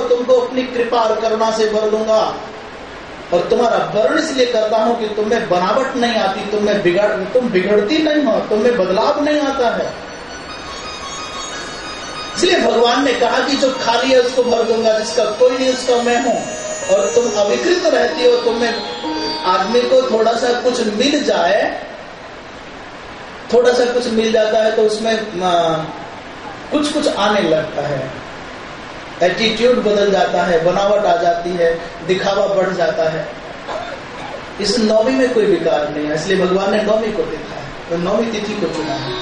और तुमको अपनी कृपा और करुणा से भर दूँगा। और तुम्हारा वर्ण इसलिए करता हूँ कि तुम्हें बनावट नहीं आती, तुम्हें बिगड़ तुम बिगड़ती नहीं हो, तुम्हें बदलाव नहीं आता है। इसलिए भगवान ने कहा कि जो खाली है उसको भर दूँगा, जिसका कोई नहीं, उसका मैं हूँ। और तुम अविकृत रहती हो, तुम्हें आदमी को थोड़ा सा कुछ मिल जाए, थोड़ा सा कुछ मिल जाता है तो उसमें कुछ कुछ आने लगता है। एटीट्यूड बदल जाता है, बनावट आ जाती है, दिखावा बढ़ जाता है। इस नौवीं में कोई विकार नहीं है, इसलिए भगवान ने नौवीं को देखा है तो नौवीं तिथि को चुना है।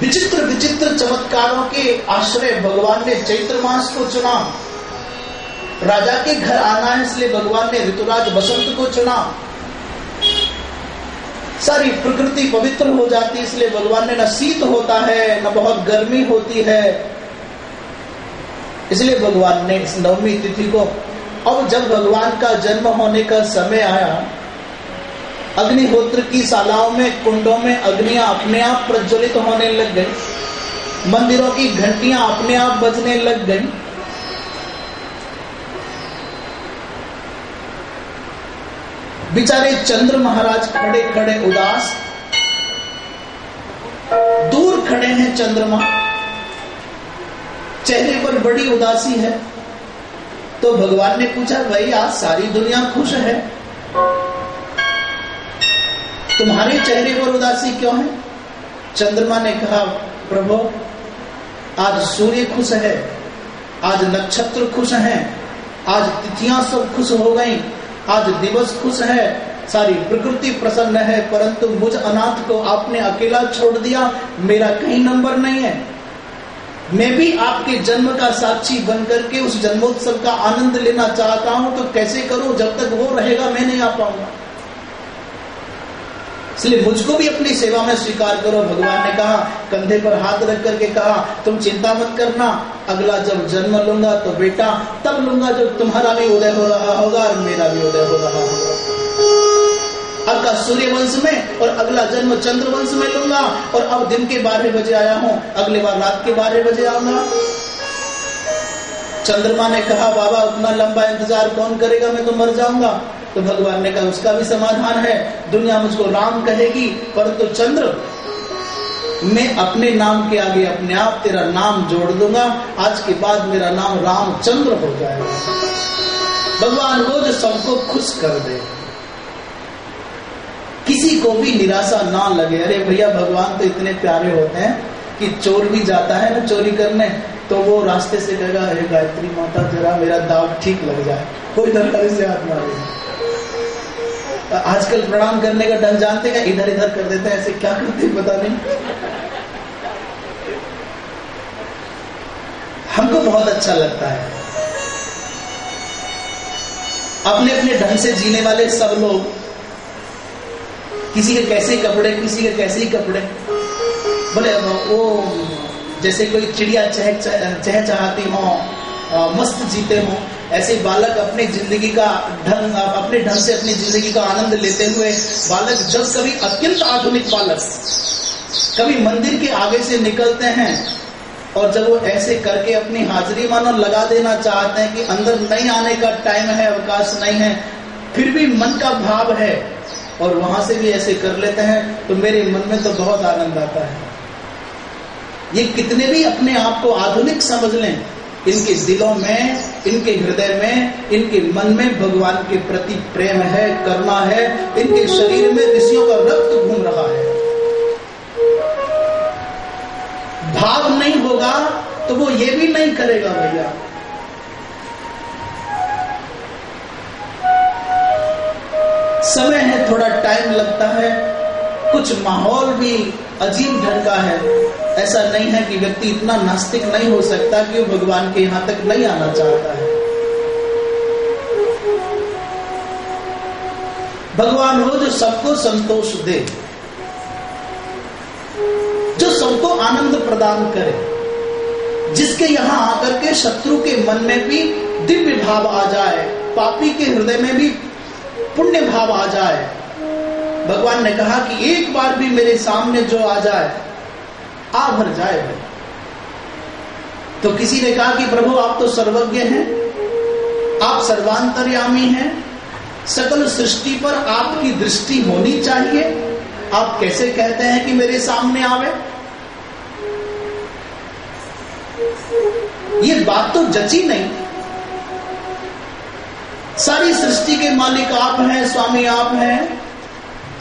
विचित्र विचित्र, चमत्कारों के आश्रय भगवान ने चैत्र मास को चुना। राजा के घर आना है, इसलिए भगवान ने ऋतुराज बसंत को चुना। सारी प्रकृति पवित्र हो जाती इसलिए भगवान ने न शीत होता है, न बहुत गर्मी होती है। इसलिए भगवान ने इस नवमी तिथि को, अब जब भगवान का जन्म होने का समय आया, अग्निहोत्र की शालाओं में, कुंडों में अग्नियाँ अपने आप प्रज्वलित होने लग गई। मंदिरों की घंटियाँ अपने आप बजने लग गई। बेचारे चंद्र महाराज खड़े खड़े उदास, दूर खड़े हैं चंद्रमा। चेहरे पर बड़ी उदासी है। तो भगवान ने पूछा, भाई, आज सारी दुनिया खुश है? तुम्हारे चेहरे पर उदासी क्यों है? चंद्रमा ने कहा, प्रभु, आज सूर्य खुश है, आज नक्षत्र खुश हैं, आज तिथियाँ सब खुश हो गई आज दिवस खुश है, सारी प्रकृति प्रसन्न है, परंतु मुझ अनाथ को आपने अकेला छोड़ दिया, मेरा कहीं नंबर नहीं है। मैं भी आपके जन्म का साक्षी बनकर के उस जन्मोत्सव का आनंद लेना चाहता हूँ तो कैसे करूँ? जब तक वो रहेगा, मैं नहीं आ पाऊँगा। इसलिए मुझको भी अपनी सेवा में स्वीकार करो। भगवान ने कहा, कंधे पर हाथ रख करके कहा, तुम चिंता मत करना, अगला जब जन्म लूँगा तो बेटा, तब लूँगा जब तुम्हारा भी उदय हो रहा होगा और मेरा भी उदय हो रहा होगा। का सूर्य वंश में और अगला जन्म चंद्र वंश में लूँगा और अब दिन के बारह बजे आया हूँ, अगले बार रात के बारह बजे आऊँगा। चंद्रमा ने कहा, बाबा, उतना लंबा इंतज़ार कौन करेगा? मैं तो मर जाऊँगा। तो भगवान ने कहा, उसका भी समाधान है। दुनिया मुझको राम कहेगी, परंतु तो चंद्र, मैं अपने नाम के आगे अपने आप तेरा नाम जोड़ दूँगा। आज के बाद मेरा नाम रामचंद्र हो जाएगा। भगवान वो जो सबको खुश कर दे। किसी को भी निराशा ना लगे। अरे भैया, भगवान तो इतने प्यारे होते हैं कि चोर भी जाता है ना चोरी करने तो वो रास्ते से कहेगा अरे गायत्री माता, जरा मेरा दाव ठीक लग जाए। कोई दरकारी से हाथ मारेगा। आजकल प्रणाम करने का ढंग जानते हैं, इधर इधर कर देते हैं, ऐसे क्या करते हैं, पता नहीं। हमको बहुत अच्छा लगता है। अपने अपने ढंग से जीने वाले सब लोग, किसी के कैसे कपड़े, किसी के कैसे ही कपड़े। बोले वो, जैसे कोई चिड़िया चह चह चाहती हो मस्त जीते हो ऐसे बालक अपनी ज़िंदगी का ढंग, अपने ढंग से अपनी ज़िंदगी का आनंद लेते हुए बालक जब कभी अत्यंत आधुनिक बालक, कभी मंदिर के आगे से निकलते हैं और जब वो ऐसे करके अपनी हाजिरी मानो लगा देना चाहते हैं कि अंदर नहीं आने का टाइम है, अवकाश नहीं है, फिर भी मन का भाव है और वहाँ से भी ऐसे कर लेते हैं तो मेरे मन में तो बहुत आनंद आता है। ये कितने भी अपने आप को आधुनिक समझ लें इनके दिलों में, इनके हृदय में, इनके मन में भगवान के प्रति प्रेम है, करुणा है, इनके शरीर में ऐसा नहीं है कि व्यक्ति इतना नास्तिक नहीं हो सकता कि वो भगवान के यहाँ तक नहीं आना चाहता है। भगवान हो जो सबको संतोष दे, जो सबको आनंद प्रदान करे, जिसके यहाँ आकर के शत्रु के मन में भी दिव्य भाव आ जाए, पापी के हृदय में भी पुण्य भाव आ जाए। भगवान ने कहा कि एक बार भी मेरे सामने जो आ जाए आ भर जाए तो किसी ने कहा कि प्रभु, आप तो सर्वज्ञ हैं। आप सर्वांतर्यामी हैं। सकल सृष्टि पर आपकी दृष्टि होनी चाहिए। आप कैसे कहते हैं कि मेरे सामने आवे? ये बात तो जची नहीं। सारी सृष्टि के मालिक आप हैं, स्वामी आप हैं।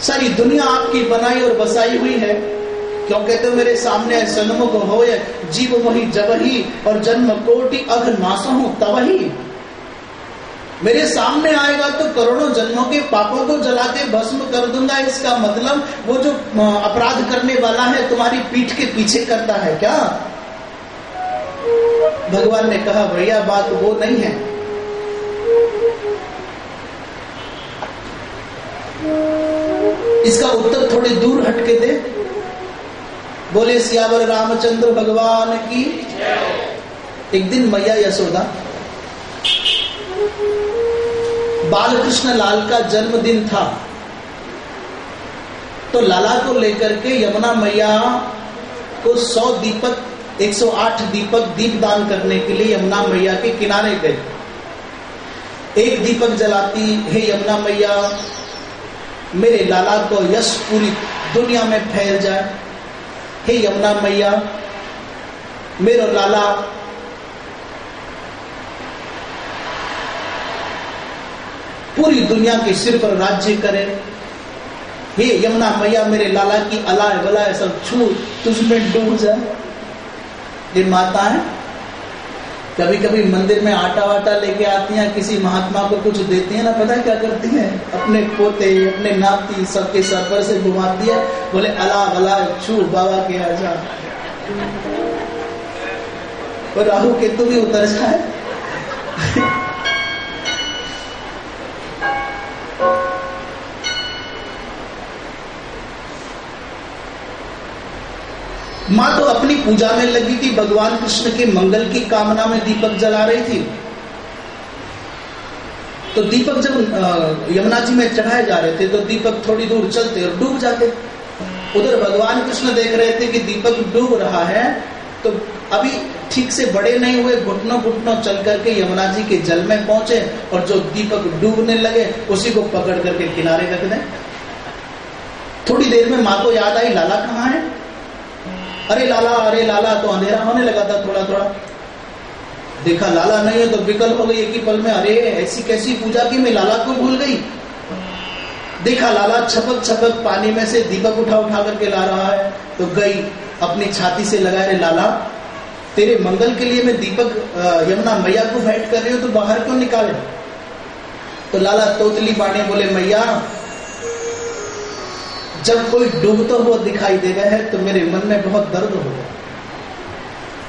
सारी दुनिया आपकी बनाई और बसाई हुई है। कहते हो मेरे सामने सन्मुख हो जीव वही जब ही और जन्म कोटि अघ नासो तब ही मेरे सामने आएगा तो करोड़ों जन्मों के पापों को जला के भस्म कर दूँगा। इसका मतलब वो जो अपराध करने वाला है, तुम्हारी पीठ के पीछे करता है क्या? भगवान ने कहा, भैया, बात वो नहीं है। इसका उत्तर थोड़ी दूर हटके दे। बोले सियावर रामचंद्र भगवान की एक दिन मैया यशोदा, बालकृष्ण लाल का जन्मदिन था तो लाला को लेकर के यमुना मैया को सौ दीपक 108 दीपक दीप दान करने के लिए यमुना मैया के किनारे गए। एक दीपक जलाती, हे यमुना मैया, मेरे लाला को यश पूरी दुनिया में फैल जाए हे यमुना मैया, मेरो लाला, पूरी दुनिया के सिर पर राज्य करे। हे यमुना मैया, मेरे लाला की अलाय बलाय सब छू तुझमें डूब जाए। ये माता है कभी कभी मंदिर में आटा वाटा लेके आती हैं, किसी महात्मा को कुछ देती हैं, ना पता है क्या करती हैं? अपने पोते, अपने नाती सबके सर पर से घुमाती है, बोले, अला भला छू, बाबा के आजा। और राहु केतु भी उतर जाए। माँ तो अपनी पूजा में लगी थी, भगवान कृष्ण के मंगल की कामना में दीपक जला रही थी। तो दीपक जब यमुना जी में चढ़ाए जा रहे थे तो दीपक थोड़ी दूर चलते और डूब जाते। उधर भगवान कृष्ण देख रहे थे कि दीपक डूब रहा है तो अभी ठीक से बड़े नहीं हुए, घुटनों घुटनों चल करके यमुना जी के जल में पहुँचे और जो दीपक डूबने लगे, उसी को पकड़ करके किनारे रख दें। थोड़ी देर में माँ को याद आई, लाला कहाँ है? अरे लाला अरे लाला तो अंधेरा होने लगा था थोड़ा थोड़ा। देखा, लाला नहीं है तो विकल्प हो गई एक ही पल में। अरे, ऐसी कैसी पूजा की मैं लाला को भूल गई? देखा, लाला छपक छपक पानी में से दीपक उठा उठा करके ला रहा है। तो गई, अपनी छाती से लगा रहे लाला, तेरे मंगल के लिए मैं दीपक यमुना मैया को भेंट कर रही हूँ तो बाहर क्यों निकाले? तो लाला तोतली पानी बोले, मैया जब कोई डूबता हुआ दिखाई देगा है तो मेरे मन में बहुत दर्द होगा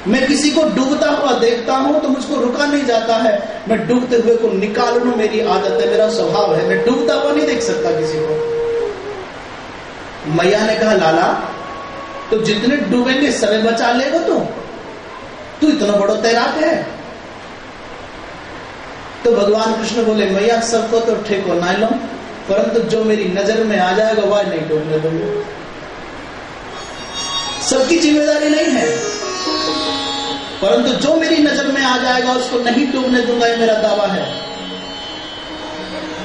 मैं किसी को डूबता हुआ देखता हूँ तो मुझको रुका नहीं जाता है। मैं डूबते हुए को निकाल लू मेरी आदत है, मेरा स्वभाव है। मैं डूबता हुआ नहीं देख सकता किसी को। मैया ने कहा, लाला तो जितने डूबेंगे समय बचा लेगा तो? तू इतना बड़ा तैराक है? तो भगवान कृष्ण बोले, मैया सबको तो ठेको ना लो परंतु जो मेरी नज़र में आ जाएगा, वह नहीं डूबने दूँगा। सबकी ज़िम्मेदारी नहीं है। परंतु जो मेरी नज़र में आ जाएगा, उसको नहीं डूबने दूँगा, ये मेरा दावा है।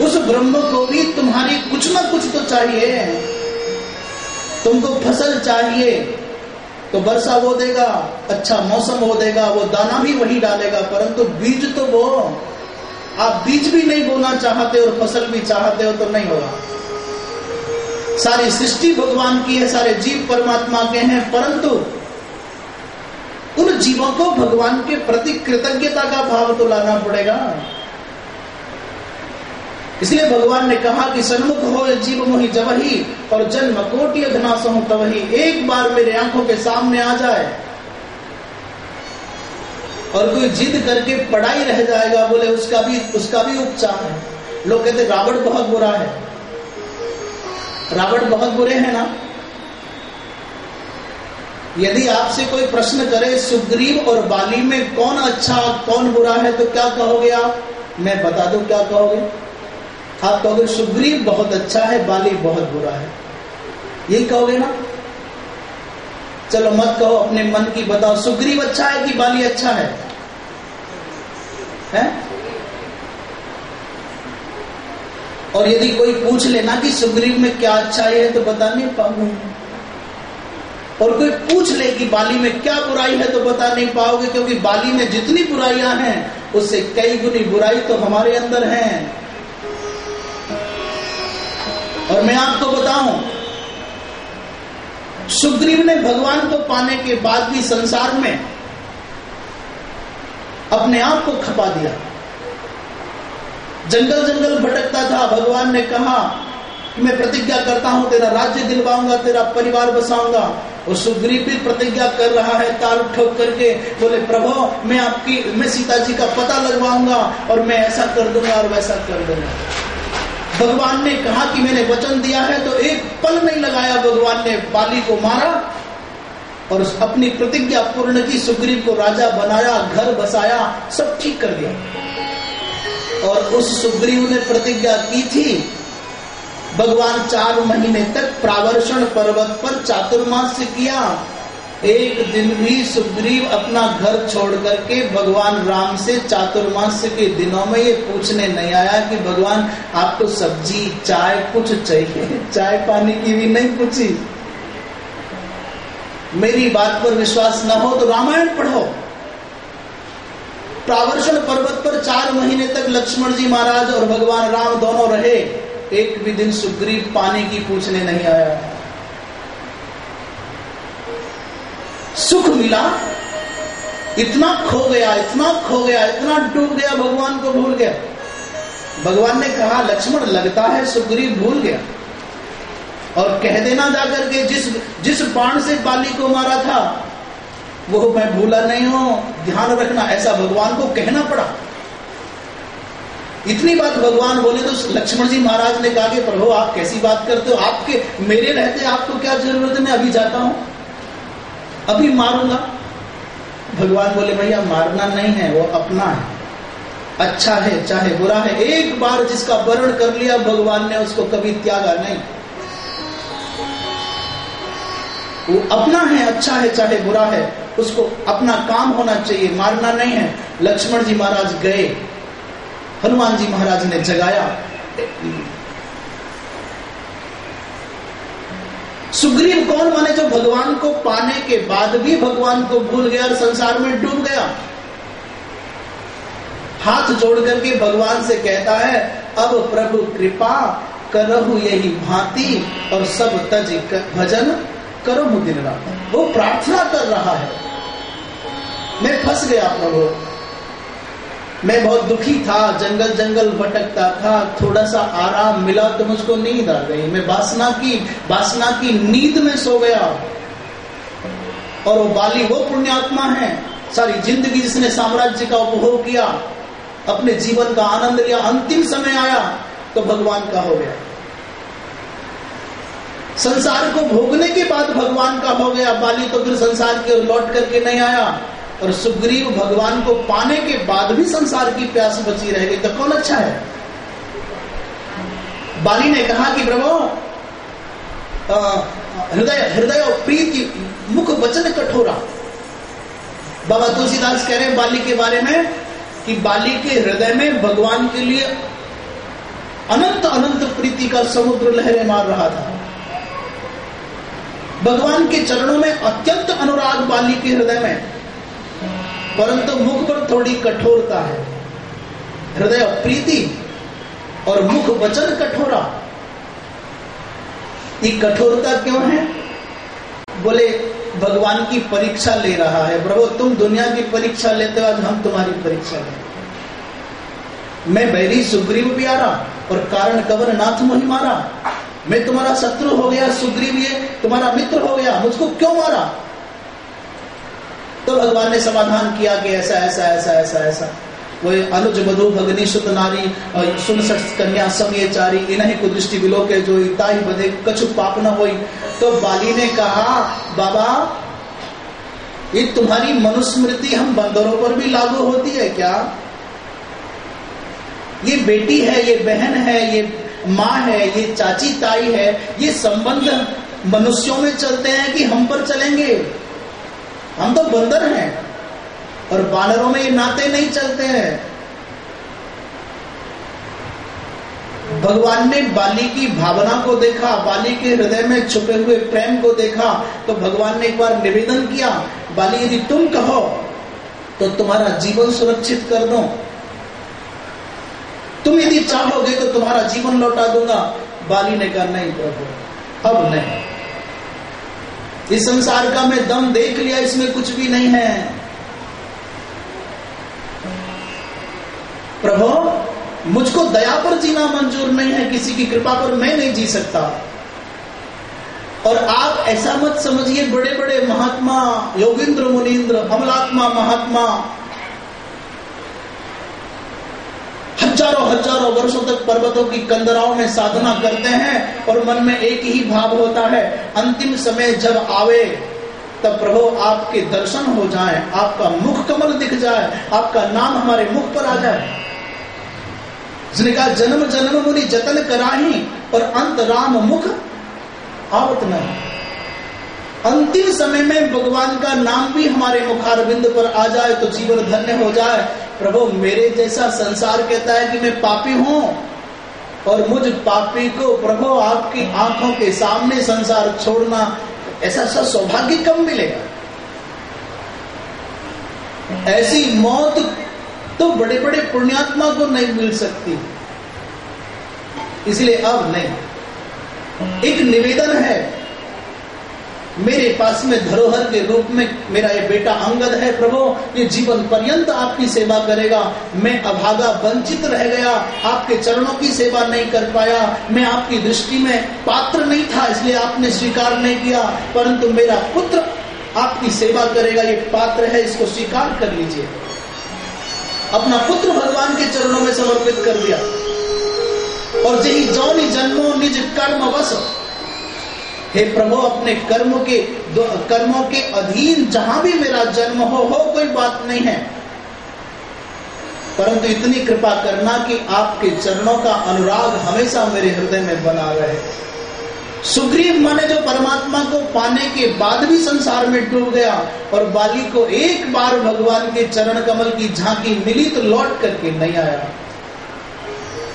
उस ब्रह्म को भी तुम्हारी कुछ ना कुछ तो चाहिए। तुमको फ़सल चाहिए तो वर्षा वो देगा अच्छा मौसम वो देगा, वो दाना भी वही डालेगा, परंतु बीज तो वो आप बीज भी नहीं बोना चाहते और फ़सल भी चाहते हो तो नहीं होगा। सारी सृष्टि भगवान की है, सारे जीव परमात्मा के हैं, परंतु उन जीवों को भगवान के प्रति कृतज्ञता का भाव तो लाना पड़ेगा। इसलिए भगवान ने कहा कि सन्मुख हो जीव मोही जब ही और जन्म कोटि अघनाश हो तब ही एक बार मेरे आँखों के सामने आ जाए। और कोई जिद करके पढ़ाई रह जाएगा, बोले उसका भी उसका भी उपचार है। लोग कहते रावण बहुत बुरा है। रावण बहुत बुरे हैं ना? यदि आपसे कोई प्रश्न करे, सुग्रीव और बाली में कौन अच्छा कौन बुरा है तो क्या कहोगे आप? मैं बता दू क्या कहोगे? आप कहोगे, सुग्रीव बहुत अच्छा है, बाली बहुत बुरा है। यही कहोगे ना? चलो मत कहो, अपने मन की बताओ, सुग्रीव अच्छा है कि बाली अच्छा है? है? और यदि कोई पूछ लेना कि सुग्रीव में क्या अच्छाई है तो बता नहीं पाऊँगा और कोई पूछ ले कि बाली में क्या बुराई है तो बता नहीं पाओगे, क्योंकि बाली में जितनी बुराइयाँ हैं, उससे कई गुनी बुराई तो हमारे अंदर है। और मैं आपको बताऊँ, सुग्रीव ने भगवान को पाने के बाद भी संसार में अपने आप को खपा दिया। जंगल जंगल भटकता था, भगवान ने कहा कि मैं प्रतिज्ञा करता हूँ, तेरा राज्य दिलवाऊँगा, तेरा परिवार बसाऊँगा। और सुग्रीव भी प्रतिज्ञा कर रहा है ताल ठोक करके, बोले, प्रभु, मैं आपकी, मैं सीता जी का पता लगवाऊँगा और मैं ऐसा कर दूँगा और वैसा कर दूँगा। भगवान ने कहा कि मैंने वचन दिया है तो एक पल नहीं लगाया, भगवान ने बाली को मारा और अपनी प्रतिज्ञा पूर्ण की सुग्रीव को राजा बनाया, घर बसाया, सब ठीक कर दिया। और उस सुग्रीव ने प्रतिज्ञा की थी, भगवान चार महीने तक प्रावर्षण पर्वत पर चातुर्मास किया। एक दिन भी सुग्रीव अपना घर छोड़ करके भगवान राम से चातुर्मास के दिनों में ये पूछने नहीं आया कि भगवान, आपको सब्ज़ी, चाय कुछ चाहिए? चाय पानी की भी नहीं पूछी। मेरी बात पर विश्वास न हो तो रामायण पढ़ो। प्रावर्षण पर्वत पर चार महीने तक लक्ष्मण जी महाराज और भगवान राम दोनों रहे, एक भी दिन सुग्रीव पानी की पूछने नहीं आया। सुख मिला। इतना खो गया, इतना खो गया, इतना डूब गया, भगवान को भूल गया। भगवान ने कहा, लक्ष्मण लगता है सुग्रीव भूल गया। और कह देना जाकर के जिस जिस बाण से बाली को मारा था, वो मैं भूला नहीं हूँ। ध्यान रखना, ऐसा भगवान को कहना पड़ा। इतनी बात भगवान बोले तो लक्ष्मण जी महाराज ने कहा कि, प्रभु, आप कैसी बात करते हो? आपके, मेरे रहते आपको क्या ज़रूरत है? मैं अभी जाता हूँ। अभी मारूँगा। भगवान बोले, भैया, मारना नहीं है, वो अपना है। अच्छा है, चाहे बुरा है, एक बार जिसका वर्ण कर लिया, भगवान ने उसको कभी त्यागा नहीं। वो अपना है अच्छा है, चाहे बुरा है, उसको अपना काम होना चाहिए, मारना नहीं है। लक्ष्मण जी महाराज गए। हनुमान जी महाराज ने जगाया। सुग्रीव कौन माने जो भगवान को पाने के बाद भी भगवान को भूल गया और संसार में डूब गया? हाथ जोड़ करके भगवान से कहता है, अब प्रभु कृपा करहु यही भांति और सब तज भजन करो दिन रात वो प्रार्थना कर रहा है। मैं फंस गया प्रभु मैं बहुत दुखी था, जंगल जंगल भटकता था थोड़ा सा आराम मिला तो मुझको नींद आ गई। मैं बासना की बासना की नींद में सो गया। और वो बाली, वो पुण्यात्मा है। सारी ज़िंदगी जिसने साम्राज्य का उपभोग किया, अपने जीवन का आनंद लिया, अंतिम समय आया तो भगवान का हो गया। संसार को भोगने के बाद भगवान का हो गया। बाली तो फिर संसार की ओर लौट करके नहीं आया। और सुग्रीव भगवान को पाने के बाद भी संसार की प्यास बची रह गई। तो कौन अच्छा है? बाली ने कहा कि प्रभु हृदय हृदय और प्रीति मुख वचन कठोरा। बाबा तुलसीदास कह रहे हैं बाली के बारे में कि बाली के हृदय में भगवान के लिए अनंत अनंत प्रीति का समुद्र लहरें मार रहा था। भगवान के चरणों में अत्यंत अनुराग बाली के हृदय में। परंतु मुख पर थोड़ी कठोरता है। हृदय प्रीति और मुख वचन कठोरा। ये कठोरता क्यों है? बोले, भगवान की परीक्षा ले रहा है। प्रभु, तुम दुनिया की परीक्षा लेते हो, आज हम तुम्हारी परीक्षा ले मैं बैरी सुग्रीव प्यारा और कारण कवर नाथ मोहि मारा। मैं तुम्हारा शत्रु हो गया, सुग्रीव ये तुम्हारा मित्र हो गया, मुझको क्यों मारा? तो भगवान ने समाधान किया कि ऐसा ऐसा ऐसा ऐसा ऐसा। वो अनुज मधु भगनी सुत नारी सुन कन्या समय चारी, इन्हीं को दृष्टि विलो के जो इताई बधे कछु पाप न हो तो बाली ने कहा, बाबा, ये तुम्हारी मनुस्मृति हम बंदरों पर भी लागू होती है क्या? ये बेटी है, ये बहन है, ये माँ है, ये चाची ताई है, ये संबंध मनुष्यों में चलते हैं कि हम पर चलेंगे। हम तो बंदर हैं और बानरों में ये नाते नहीं चलते हैं। भगवान ने बाली की भावना को देखा, बाली के हृदय में छुपे हुए प्रेम को देखा तो भगवान ने एक बार निवेदन किया, बाली, यदि तुम कहो तो तुम्हारा जीवन सुरक्षित कर दो। तुम यदि चाहोगे तो तुम्हारा जीवन लौटा दूँगा। बाली ने कहा, नहीं प्रभु, अब नहीं। इस संसार का मैं दम देख लिया, इसमें कुछ भी नहीं है। प्रभु, मुझको दया पर जीना मंजूर नहीं है, किसी की कृपा पर मैं नहीं जी सकता। और आप ऐसा मत समझिए बड़े बड़े महात्मा, योगिंद्र मुनीन्द्र हमलात्मा, महात्मा हज़ारों हज़ारों वर्षों तक पर्वतों की कंदराओं में साधना करते हैं और मन में एक ही भाव होता है, अंतिम समय जब आवे, तब प्रभु आपके दर्शन हो जाए, आपका मुख कमल दिख जाए, आपका नाम हमारे मुख पर आ जाए। जिसने कहा, जन्म जन्म मुनि, जतन कराही और अंत राम मुख आवत नहीं अंतिम समय में भगवान का नाम भी हमारे मुखार बिंद पर आ जाए तो जीवन धन्य हो जाए। प्रभु, मेरे जैसा संसार कहता है कि मैं पापी हूँ और मुझ पापी को प्रभु आपकी आँखों के सामने संसार छोड़ना ऐसा सा सौभाग्य कम मिलेगा? ऐसी मौत तो बड़े बड़े पुण्यात्मा को नहीं मिल सकती। इसलिए अब नहीं। एक निवेदन है मेरे पास में धरोहर के रूप में मेरा ये बेटा अंगद है प्रभु, ये जीवन पर्यंत आपकी सेवा करेगा। मैं अभागा वंचित रह गया, आपके चरणों की सेवा नहीं कर पाया। मैं आपकी दृष्टि में पात्र नहीं था, इसलिए आपने स्वीकार नहीं किया। परंतु मेरा पुत्र आपकी सेवा करेगा, ये पात्र है, इसको स्वीकार कर लीजिए। अपना पुत्र भगवान के चरणों में समर्पित कर दिया। और जही जौनी जन्मो निज कर्म वस हे प्रभु, अपने कर्म के कर्मों के अधीन जहाँ भी मेरा जन्म हो हो कोई बात नहीं है। परंतु इतनी कृपा करना कि आपके चरणों का अनुराग हमेशा मेरे हृदय में बना रहे। सुग्रीव माने जो परमात्मा को पाने के बाद भी संसार में डूब गया और बाली को एक बार भगवान के चरण कमल की झांकी मिली तो लौट करके नहीं आया।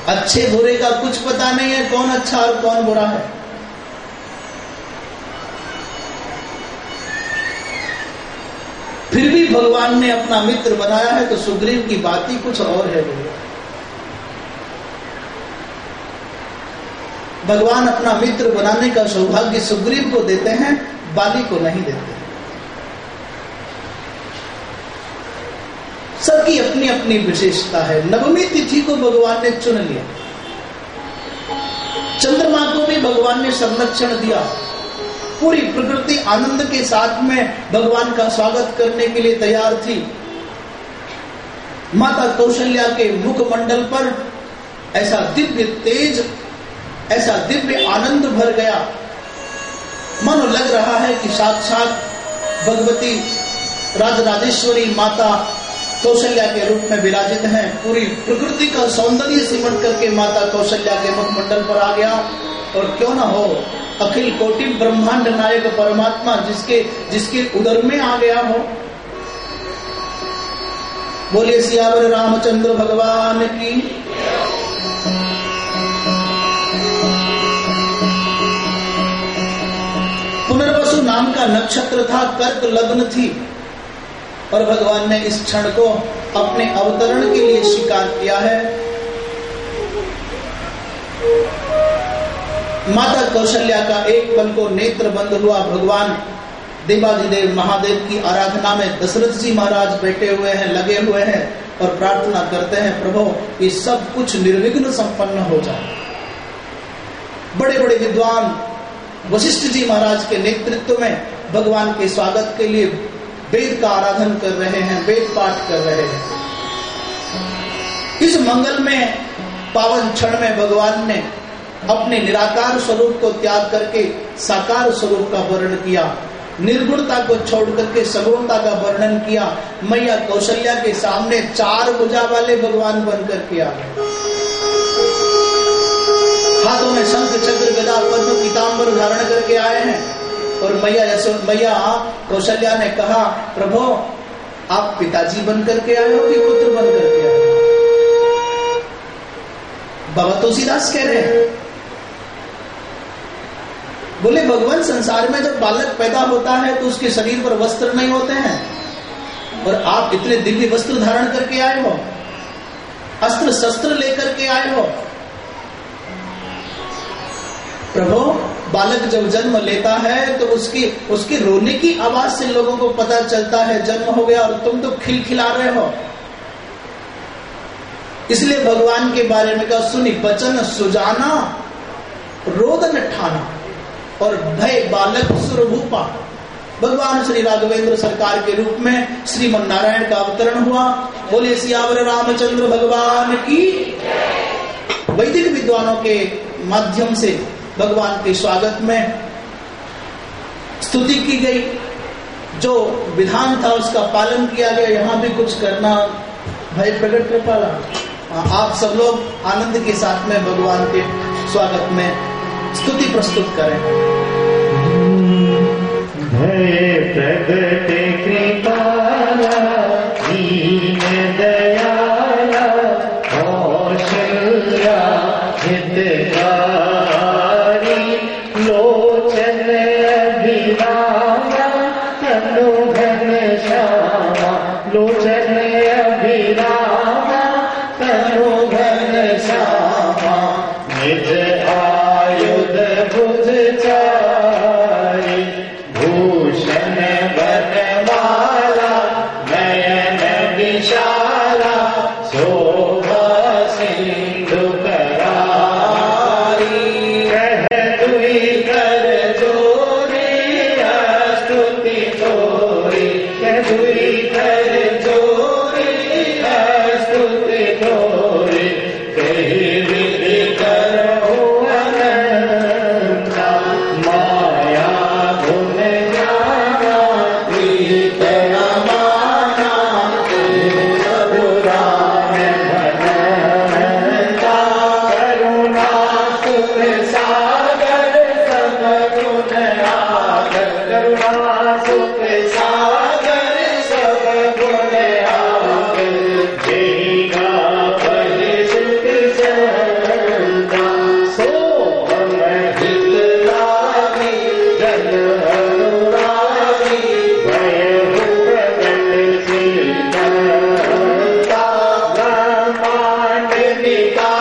अच्छे बुरे का कुछ पता नहीं है कौन अच्छा और कौन बुरा है। फिर भी भगवान ने अपना मित्र बनाया है तो सुग्रीव की बात ही कुछ और है भैया भगवान अपना मित्र बनाने का सौभाग्य सुग्रीव को देते हैं, बाली को नहीं देते। सबकी अपनी अपनी विशेषता है। नवमी तिथि को भगवान ने चुन लिया। चंद्रमा को भी भगवान ने संरक्षण दिया। पूरी प्रकृति आनंद के साथ में भगवान का स्वागत करने के लिए तैयार थी। माता कौशल्या के मुखमंडल पर ऐसा दिव्य तेज, ऐसा दिव्य आनंद भर गया। मानो लग रहा है कि साक्षात भगवती राजराजेश्वरी माता कौशल्या के रूप में विराजित हैं। पूरी प्रकृति का सौंदर्य सिमट करके माता कौशल्या के मुखमंडल पर आ गया। और क्यों ना हो अखिल कोटि ब्रह्मांड नायक परमात्मा जिसके जिसके उदर में आ गया हो। बोले सियावर रामचंद्र भगवान की। पुनर्वसु नाम का नक्षत्र था, कर्क लग्न थी। और भगवान ने इस क्षण को अपने अवतरण के लिए स्वीकार किया है। माता कौशल्या का एक पल को नेत्र बंद हुआ। भगवान देवाधिदेव महादेव की आराधना में दशरथ जी महाराज बैठे हुए हैं, लगे हुए हैं और प्रार्थना करते हैं, प्रभु, ये सब कुछ निर्विघ्न संपन्न हो जाए। बड़े बड़े विद्वान वशिष्ठ जी महाराज के नेतृत्व में भगवान के स्वागत के लिए वेद का आराधन कर रहे हैं, वेद पाठ कर रहे हैं। इस मंगल में, पावन क्षण में भगवान ने अपने निराकार स्वरूप को त्याग करके साकार स्वरूप का वर्णन किया। निर्गुणता को छोड़ करके सगुणता का वर्णन किया। मैया कौशल्या के सामने चार भुजा वाले भगवान बनकर के आ गए। हाथों में शंख चक्र गदा, पद्म पीताम्बर धारण करके आए हैं। और मैया मैया कौशल्या ने कहा, प्रभु, आप पिताजी बनकर के आए हो कि पुत्र बनकर के आए हो? बाबा तुलसीदास कह रहे हैं बोले, भगवान, संसार में जब बालक पैदा होता है तो उसके शरीर पर वस्त्र नहीं होते हैं। और आप इतने दिव्य वस्त्र धारण करके आए हो, अस्त्र शस्त्र लेकर के आए हो। प्रभु, बालक जब जन्म लेता है तो उसकी, उसके रोने की आवाज़ से लोगों को पता चलता है, जन्म हो गया और तुम तो खिलखिला रहे हो। इसलिए भगवान के बारे में कहा, सुनी, बचन सुजाना, रोदन ठाना। और भय बालक सुरभूपा। भगवान श्री राघवेंद्र सरकार के रूप में श्रीमन नारायण का अवतरण हुआ। बोले, सियावर रामचंद्र भगवान की वैदिक विद्वानों के माध्यम से भगवान के स्वागत में स्तुति की गई। जो विधान था उसका पालन किया गया। यहाँ भी कुछ करना भाई प्रकट कृपाला आप सब लोग आनंद के साथ में भगवान के स्वागत में स्तुति प्रस्तुत करें। भय प्रगट ब्रह्मांड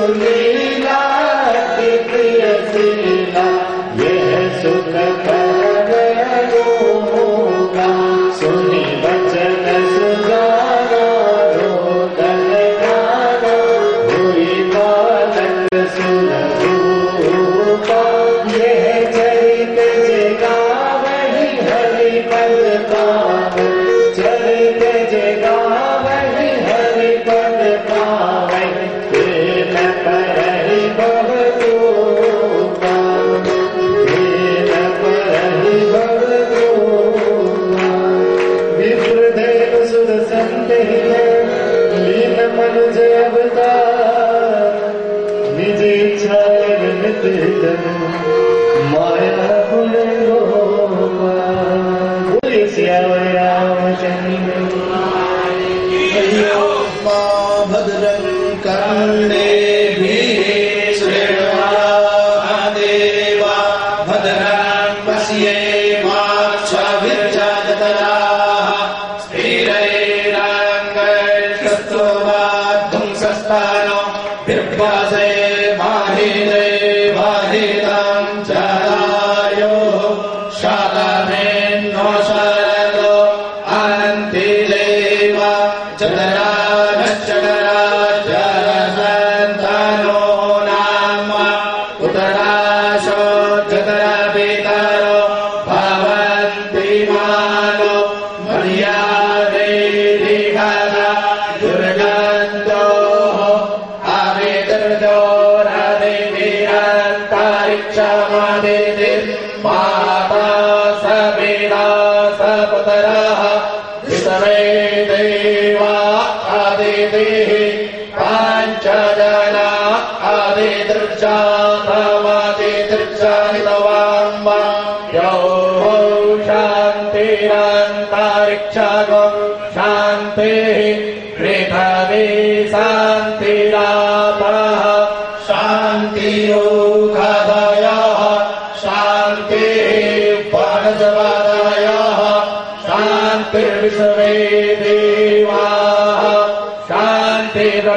जैसे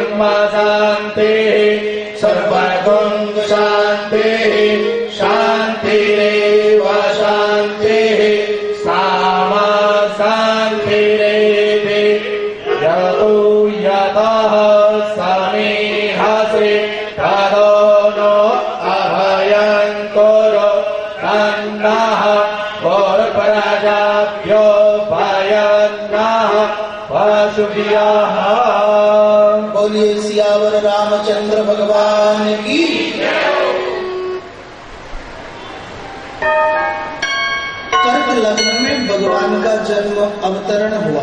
ikmal कर्क में भगवान का जन्म अवतरण हुआ।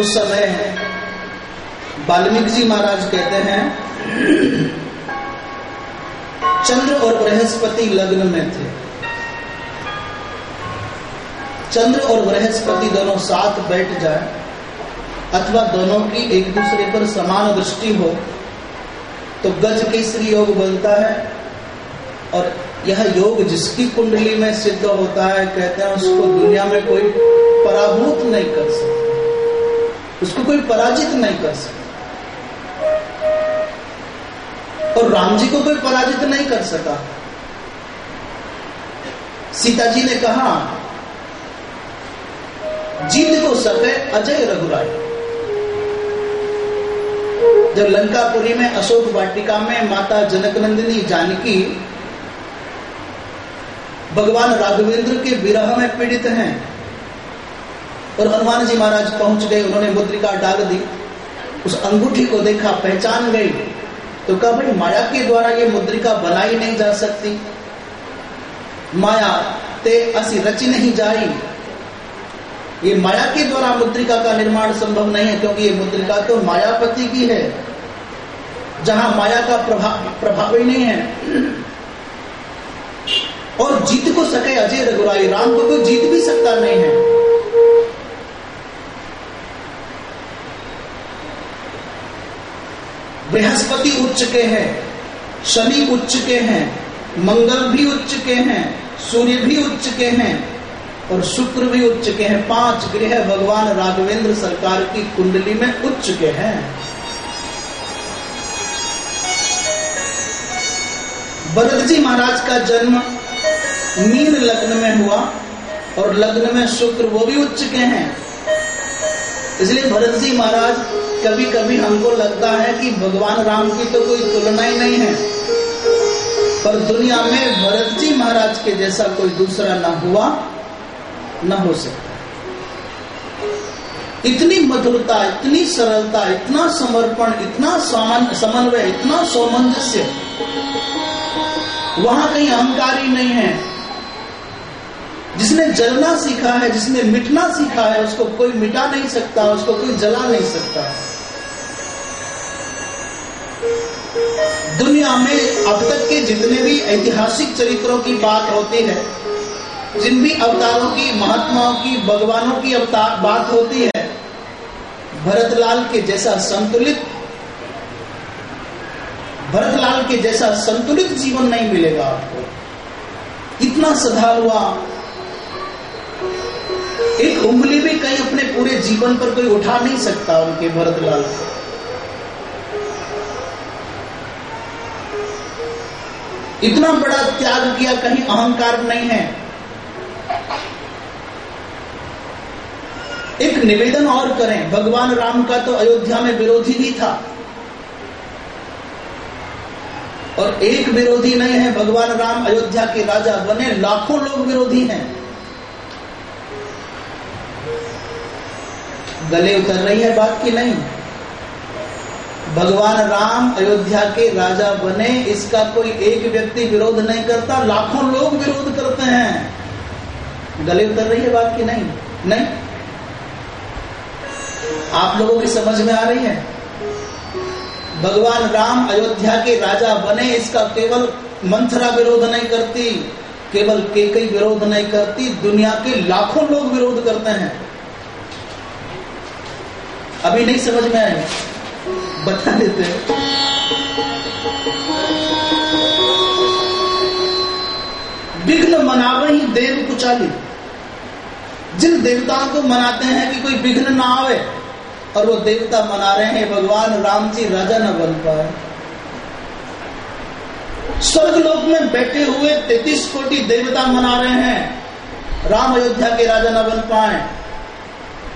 उस समय वाल्मीकि जी महाराज कहते हैं, चंद्र और बृहस्पति लग्न में थे। चंद्र और बृहस्पति दोनों साथ बैठ जाए अथवा दोनों की एक दूसरे पर समान दृष्टि हो तो गज केसरी योग बनता है और यह योग जिसकी कुंडली में सिद्ध होता है, कहते हैं, उसको दुनिया में कोई पराभूत नहीं कर सकता। उसको कोई पराजित नहीं कर सकता। और राम जी को कोई पराजित नहीं कर सका। सीता जी ने कहा, जीत को सके अजय रघुराय। जब लंकापुरी में अशोक वाटिका में माता जनक नंदिनी जानकी भगवान राघवेंद्र के विरह में पीड़ित हैं। और हनुमान जी महाराज पहुँच गए, उन्होंने मुद्रिका डाल दी। उस अंगूठी को देखा, पहचान गई। तो कहा, भाई, माया के द्वारा ये मुद्रिका बनाई नहीं जा सकती। माया, ते असी रची नहीं जाई। ये माया के द्वारा मुद्रिका का निर्माण संभव नहीं है, क्योंकि ये मुद्रिका तो मायापति की है। जहाँ माया का प्रभाव प्रभाव ही नहीं है। और जीत को सके अजय रघुराई। राम को कोई जीत भी सकता नहीं है। बृहस्पति उच्च के हैं, शनि उच्च के हैं, मंगल भी उच्च के हैं, सूर्य भी उच्च के हैं और शुक्र भी उच्च के हैं। पाँच ग्रह भगवान राघवेंद्र सरकार की कुंडली में उच्च के हैं। भरत जी महाराज का जन्म मीन लग्न में हुआ और लग्न में शुक्र, वो भी उच्च के हैं। इसलिए भरत जी महाराज कभी कभी हमको लगता है कि भगवान राम की तो कोई तुलना ही नहीं है। पर दुनिया में भरत जी महाराज के जैसा कोई दूसरा ना हुआ, न हो सकता। इतनी मधुरता, इतनी सरलता, इतना समर्पण, इतना समन्वय, इतना सौमंजस्य, वहाँ कहीं अहंकारी नहीं है। जिसने जलना सीखा है, जिसने मिटना सीखा है, उसको कोई मिटा नहीं सकता, उसको कोई जला नहीं सकता। दुनिया में अब तक के जितने भी ऐतिहासिक चरित्रों की बात होती है, जिन भी अवतारों की, महात्माओं की, भगवानों की अवतार, बात होती है, भरतलाल के जैसा संतुलित, भरतलाल के जैसा संतुलित जीवन नहीं मिलेगा आपको। इतना सधा हुआ एक उंगली भी कहीं अपने पूरे जीवन पर कोई उठा नहीं सकता उनके भरतलाल। को इतना बड़ा त्याग किया कहीं अहंकार नहीं है। एक निवेदन और करें, भगवान राम का तो अयोध्या में विरोधी भी था। और एक विरोधी नहीं है, भगवान राम अयोध्या के राजा बने, लाखों लोग विरोधी हैं। गले उतर रही है बात की नहीं। भगवान राम अयोध्या के राजा बने, इसका कोई एक व्यक्ति विरोध नहीं करता, लाखों लोग विरोध करते हैं। गले उतर रही है बात की नहीं। नहीं? आप लोगों की समझ में आ रही है? भगवान राम अयोध्या के राजा बने, इसका केवल मंथरा विरोध नहीं करती, केवल केकई विरोध नहीं करती, दुनिया के लाखों लोग विरोध करते हैं। अभी नहीं समझ में आए बता देते हैं। विघ्न मनावे ही देव कुचाली। जिन देवताओं को मनाते हैं कि कोई विघ्न ना आवे, और वो देवता मना रहे हैं, भगवान राम जी राजा न बन पाए। स्वर्ग लोक में बैठे हुए तैतीस कोटि देवता मना रहे हैं। राम अयोध्या के राजा न बन पाए।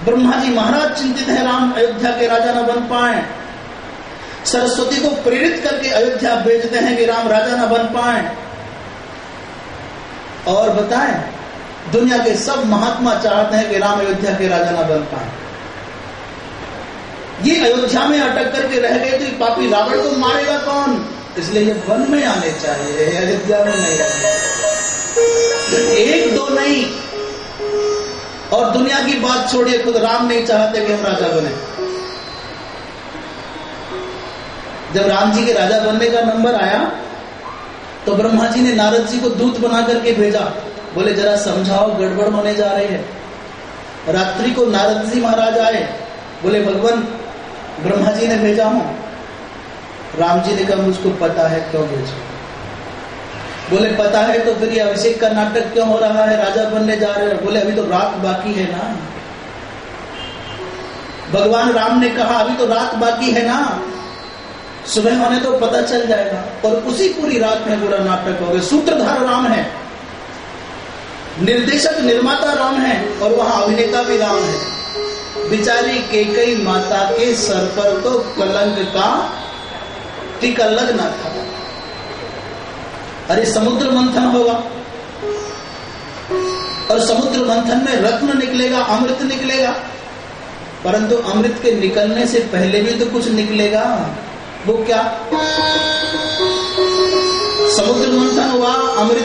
ब्रह्मा जी महाराज चिंतित है, राम अयोध्या के राजा न बन पाए। सरस्वती को प्रेरित करके अयोध्या भेजते हैं कि राम राजा न बन पाए। और बताएँ, दुनिया के सब महात्मा चाहते हैं कि राम अयोध्या के राजा न बन पाए। ये अयोध्या में अटक करके रह गए तो पापी रावण को मारेगा कौन? इसलिए ये वन में आने चाहिए, अयोध्या में नहीं एक दो नहीं और दुनिया की बात छोड़िए, खुद राम नहीं चाहते कि हम राजा बने। जब राम जी के राजा बनने का नंबर आया तो ब्रह्मा जी ने नारद जी को दूत बना करके भेजा। बोले, जरा समझाओ, गड़बड़ होने जा रही है। रात्रि को नारद जी महाराज आए। बोले, भगवान ब्रह्मा जी ने भेजा हूँ। राम जी ने कहा, मुझको पता है क्यों भेजो? बोले, पता है तो फिर ये अभिषेक का नाटक क्यों हो रहा है? राजा बनने जा रहे हैं। बोले, अभी तो रात बाकी है ना। भगवान राम ने कहा, अभी तो रात बाकी है ना। सुबह होने तो पता चल जाएगा। और उसी पूरी रात में पूरा नाटक हो गया। सूत्रधार राम है। निर्देशक निर्माता राम है और वहाँ अभिनेता भी राम है। बिचारी केकई माता के सर पर तो कलंक का टीका लगना था। अरे समुद्र मंथन होगा। और समुद्र मंथन में रत्न निकलेगा, अमृत निकलेगा। परंतु अमृत के निकलने से पहले भी तो कुछ निकलेगा। वो क्या? समुद्र मंथन हुआ, अमृत